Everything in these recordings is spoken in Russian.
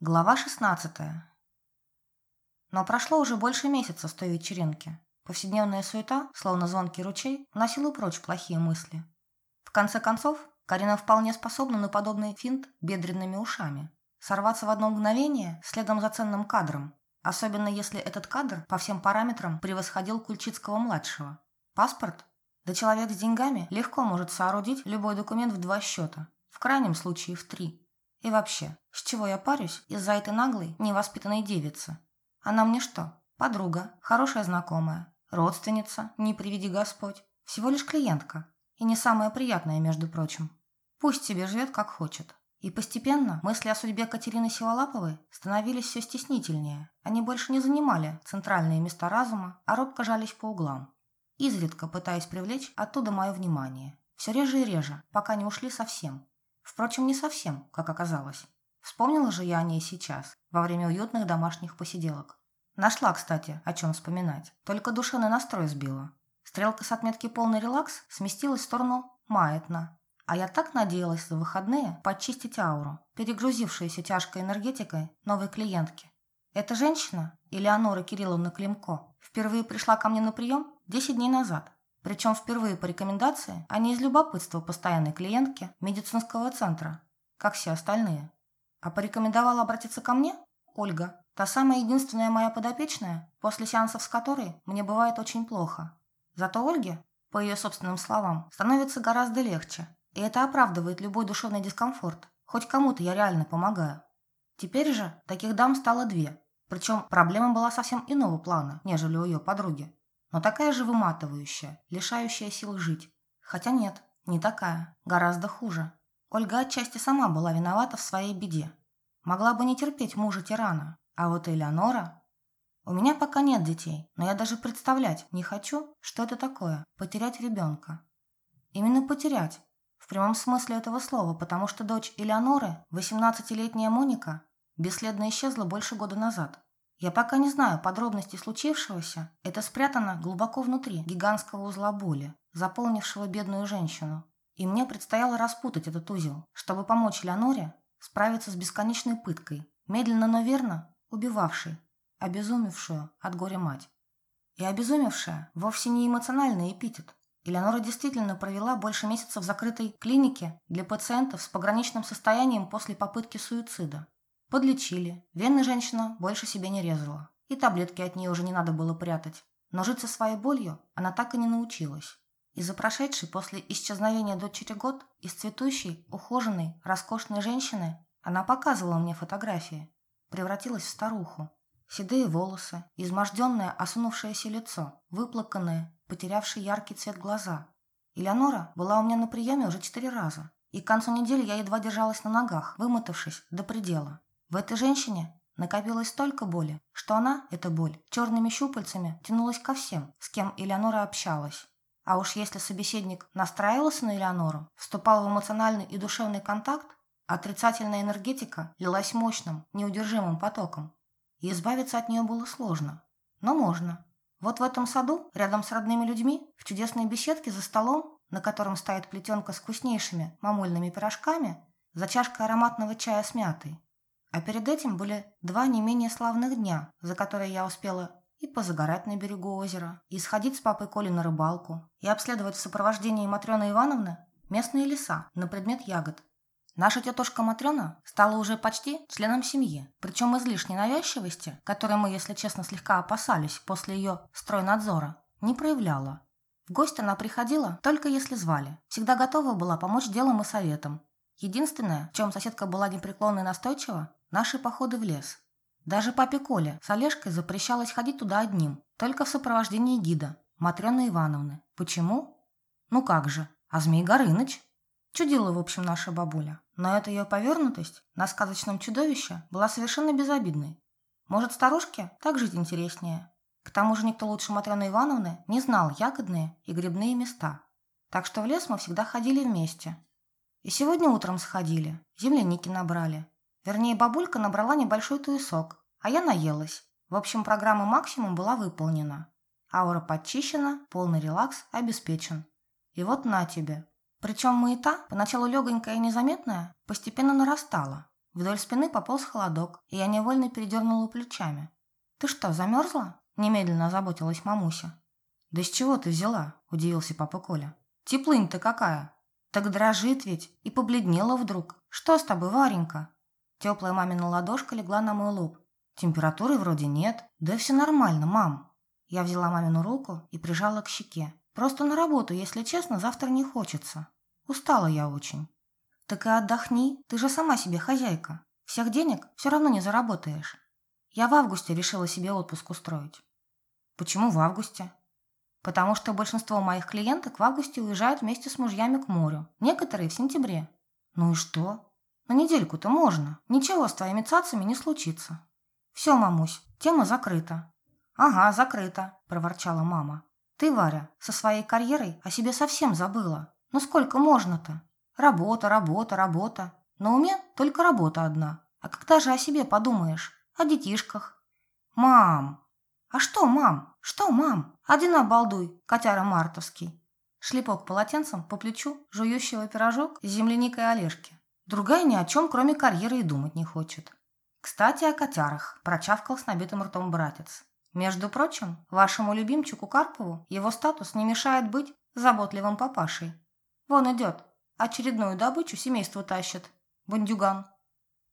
Глава 16. Но прошло уже больше месяца с той вечеринки. Повседневная суета, словно звонкий ручей, уносила прочь плохие мысли. В конце концов, Карина вполне способна на подобный финт бедренными ушами. Сорваться в одно мгновение следом за ценным кадром, особенно если этот кадр по всем параметрам превосходил Кульчицкого-младшего. Паспорт? Да человек с деньгами легко может соорудить любой документ в два счета, в крайнем случае в три. И вообще, с чего я парюсь из-за этой наглой, невоспитанной девицы? Она мне что? Подруга, хорошая знакомая, родственница, не приведи Господь. Всего лишь клиентка. И не самая приятная, между прочим. Пусть себе живет, как хочет. И постепенно мысли о судьбе Катерины Сиволаповой становились все стеснительнее. Они больше не занимали центральные места разума, а робко жались по углам. Изредка пытаясь привлечь оттуда мое внимание. Все реже и реже, пока не ушли совсем. Впрочем, не совсем, как оказалось. Вспомнила же я о ней сейчас, во время уютных домашних посиделок. Нашла, кстати, о чем вспоминать. Только душевный настрой сбила. Стрелка с отметки «полный релакс» сместилась в сторону «маятно». А я так надеялась за выходные почистить ауру, перегрузившуюся тяжкой энергетикой новой клиентки. Эта женщина, Элеонора Кирилловна Климко, впервые пришла ко мне на прием 10 дней назад. Причем впервые по рекомендации, а не из любопытства постоянной клиентки медицинского центра, как все остальные. А порекомендовала обратиться ко мне Ольга, та самая единственная моя подопечная, после сеансов с которой мне бывает очень плохо. Зато Ольге, по ее собственным словам, становится гораздо легче, и это оправдывает любой душевный дискомфорт. Хоть кому-то я реально помогаю. Теперь же таких дам стало две. Причем проблема была совсем иного плана, нежели у ее подруги но такая же выматывающая, лишающая сил жить. Хотя нет, не такая, гораздо хуже. Ольга отчасти сама была виновата в своей беде. Могла бы не терпеть мужа-тирана, а вот Элеонора... У меня пока нет детей, но я даже представлять не хочу, что это такое – потерять ребенка. Именно потерять, в прямом смысле этого слова, потому что дочь Элеоноры, 18-летняя Моника, бесследно исчезла больше года назад. Я пока не знаю подробностей случившегося. Это спрятано глубоко внутри гигантского узла боли, заполнившего бедную женщину. И мне предстояло распутать этот узел, чтобы помочь Леоноре справиться с бесконечной пыткой, медленно, но верно убивавшей, обезумевшую от горя мать. И обезумевшая вовсе не эмоциональный эпитет. Элеонора действительно провела больше месяца в закрытой клинике для пациентов с пограничным состоянием после попытки суицида. Подлечили. Вены женщина больше себе не резала. И таблетки от нее уже не надо было прятать. Но жить со своей болью она так и не научилась. Из-за прошедшей после исчезновения дочери год из цветущей, ухоженной, роскошной женщины она показывала мне фотографии. Превратилась в старуху. Седые волосы, изможденное, осунувшееся лицо, выплаканные, потерявшие яркий цвет глаза. Элеонора была у меня на приеме уже четыре раза. И к концу недели я едва держалась на ногах, вымотавшись до предела. В этой женщине накопилось столько боли, что она, эта боль, черными щупальцами тянулась ко всем, с кем Элеонора общалась. А уж если собеседник настраивался на Элеонору, вступал в эмоциональный и душевный контакт, отрицательная энергетика лилась мощным, неудержимым потоком. И избавиться от нее было сложно. Но можно. Вот в этом саду, рядом с родными людьми, в чудесной беседке за столом, на котором стоит плетенка с вкуснейшими мамульными пирожками, за чашкой ароматного чая с мятой, а перед этим были два не менее славных дня, за которые я успела и позагорать на берегу озера, и сходить с папой Колей на рыбалку, и обследовать в сопровождении Матрены Ивановны местные леса на предмет ягод. Наша тетушка Матрена стала уже почти членом семьи, причем излишней навязчивости, которой мы, если честно, слегка опасались после ее стройнадзора, не проявляла. В гости она приходила только если звали, всегда готова была помочь делом и советом. Единственное, в чем соседка была непреклонна и настойчива, Наши походы в лес. Даже папе Коле с Олежкой запрещалось ходить туда одним, только в сопровождении гида, Матрёны Ивановны. Почему? Ну как же, а Змей Горыныч? Чудила, в общем, наша бабуля. Но эта ее повернутость на сказочном чудовище была совершенно безобидной. Может, старушке так жить интереснее? К тому же никто лучше Матрёны Ивановны не знал ягодные и грибные места. Так что в лес мы всегда ходили вместе. И сегодня утром сходили, земляники набрали, Вернее, бабулька набрала небольшой туесок, а я наелась. В общем, программа «Максимум» была выполнена. Аура подчищена, полный релакс обеспечен. И вот на тебе. Причем маята, поначалу легонькая и незаметная, постепенно нарастала. Вдоль спины пополз холодок, и я невольно передернула плечами. «Ты что, замерзла?» – немедленно озаботилась мамуся. «Да с чего ты взяла?» – удивился папа Коля. «Теплынь-то какая!» «Так дрожит ведь!» И побледнела вдруг. «Что с тобой, Варенька?» Теплая мамина ладошка легла на мой лоб. «Температуры вроде нет. Да все нормально, мам». Я взяла мамину руку и прижала к щеке. «Просто на работу, если честно, завтра не хочется. Устала я очень». «Так и отдохни, ты же сама себе хозяйка. Всех денег все равно не заработаешь. Я в августе решила себе отпуск устроить». «Почему в августе?» потому что большинство моих клиенток в августе уезжают вместе с мужьями к морю, некоторые в сентябре. Ну и что? На недельку-то можно. Ничего с твоими цацами не случится. Все, мамусь, тема закрыта. Ага, закрыта, проворчала мама. Ты, Варя, со своей карьерой о себе совсем забыла. Ну сколько можно-то? Работа, работа, работа. На уме только работа одна. А когда же о себе подумаешь? О детишках. Мам! А что, мам? Что, мам? Один обалдуй, котяра мартовский. Шлепок полотенцем по плечу жующего пирожок с земляникой Олежки. Другая ни о чем, кроме карьеры, и думать не хочет. Кстати, о котярах, прочавкал с набитым ртом братец. Между прочим, вашему любимчику Карпову его статус не мешает быть заботливым папашей. Вон идет, очередную добычу семейству тащит. Бандюган.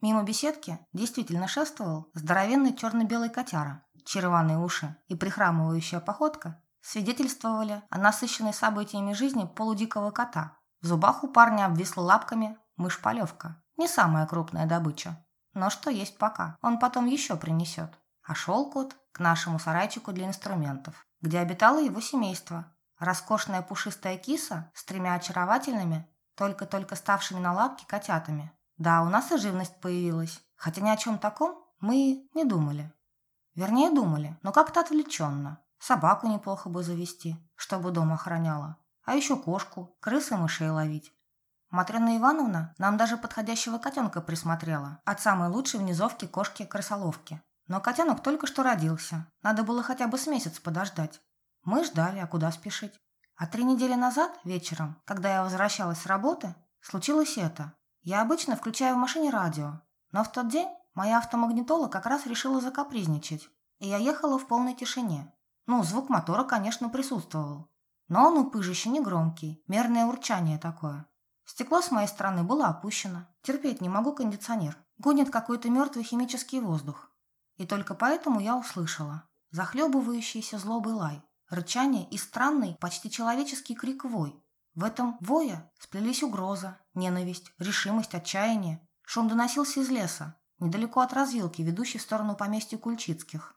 Мимо беседки действительно шествовал здоровенный черно-белый котяра Черваные уши и прихрамывающая походка свидетельствовали о насыщенной событиями жизни полудикого кота. В зубах у парня обвисла лапками мышь-полевка. Не самая крупная добыча. Но что есть пока, он потом еще принесет. А шел кот к нашему сарайчику для инструментов, где обитало его семейство. Роскошная пушистая киса с тремя очаровательными, только-только ставшими на лапки котятами. Да, у нас и живность появилась, хотя ни о чем таком мы не думали. Вернее, думали, но как-то отвлеченно. Собаку неплохо бы завести, чтобы дом охраняла. А еще кошку, крысы и мышей ловить. Матрена Ивановна нам даже подходящего котенка присмотрела. От самой лучшей в низовке кошки-крысоловки. Но котенок только что родился. Надо было хотя бы с месяц подождать. Мы ждали, а куда спешить? А три недели назад, вечером, когда я возвращалась с работы, случилось это. Я обычно включаю в машине радио, но в тот день Моя автомагнитола как раз решила закапризничать, и я ехала в полной тишине. Ну, звук мотора, конечно, присутствовал. Но он у пыжища не громкий, мерное урчание такое. Стекло с моей стороны было опущено. Терпеть не могу кондиционер. Гонит какой-то мертвый химический воздух. И только поэтому я услышала захлебывающийся злобый лай, рычание и странный, почти человеческий крик вой. В этом вое сплелись угроза, ненависть, решимость, отчаяние. Шум доносился из леса, недалеко от развилки, ведущей в сторону поместья Кульчицких.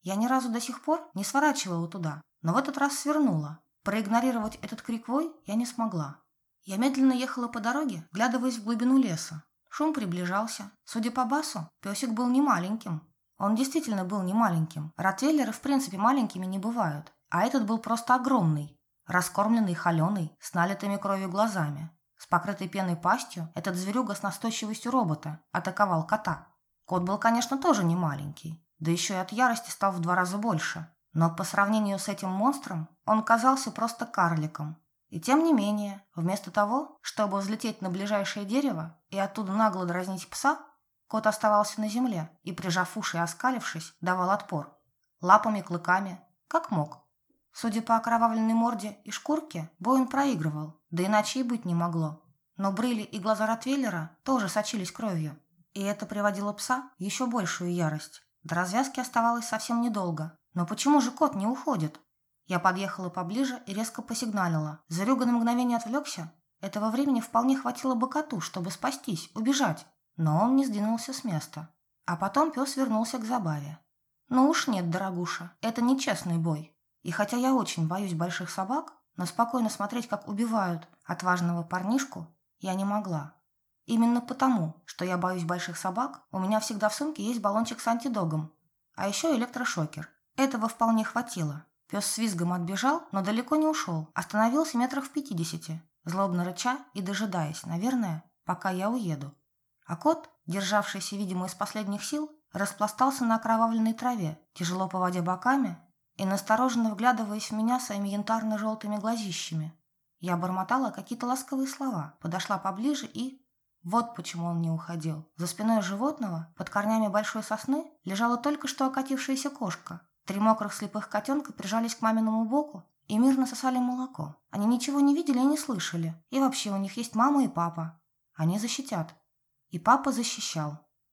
Я ни разу до сих пор не сворачивала туда, но в этот раз свернула. Проигнорировать этот крик вой я не смогла. Я медленно ехала по дороге, глядываясь в глубину леса. Шум приближался. Судя по басу, песик был не маленьким. Он действительно был не маленьким. Ротвейлеры в принципе маленькими не бывают. А этот был просто огромный. Раскормленный, холеный, с налитыми кровью глазами. С покрытой пеной пастью этот зверюга с настойчивостью робота атаковал кота. Кот был, конечно, тоже не маленький, да еще и от ярости стал в два раза больше. Но по сравнению с этим монстром он казался просто карликом. И тем не менее, вместо того, чтобы взлететь на ближайшее дерево и оттуда нагло дразнить пса, кот оставался на земле и, прижав уши и оскалившись, давал отпор. Лапами, клыками, как мог. Судя по окровавленной морде и шкурке, бой он проигрывал, да иначе и быть не могло. Но брыли и глаза Ротвейлера тоже сочились кровью. И это приводило пса в еще большую ярость. До развязки оставалось совсем недолго. Но почему же кот не уходит? Я подъехала поближе и резко посигналила. Зверюга на мгновение отвлекся. Этого времени вполне хватило бы коту, чтобы спастись, убежать. Но он не сдвинулся с места. А потом пес вернулся к забаве. «Ну уж нет, дорогуша, это нечестный бой. И хотя я очень боюсь больших собак, но спокойно смотреть, как убивают отважного парнишку, я не могла. Именно потому, что я боюсь больших собак, у меня всегда в сумке есть баллончик с антидогом, а еще электрошокер. Этого вполне хватило. Пес с визгом отбежал, но далеко не ушел, остановился метрах в пятидесяти, злобно рыча и дожидаясь, наверное, пока я уеду. А кот, державшийся, видимо, из последних сил, распластался на окровавленной траве, тяжело поводя боками и настороженно вглядываясь в меня своими янтарно-желтыми глазищами. Я бормотала какие-то ласковые слова, подошла поближе и... Вот почему он не уходил. За спиной животного, под корнями большой сосны, лежала только что окатившаяся кошка. Три мокрых слепых котенка прижались к маминому боку и мирно сосали молоко. Они ничего не видели и не слышали. И вообще у них есть мама и папа. Они защитят. И папа защищал.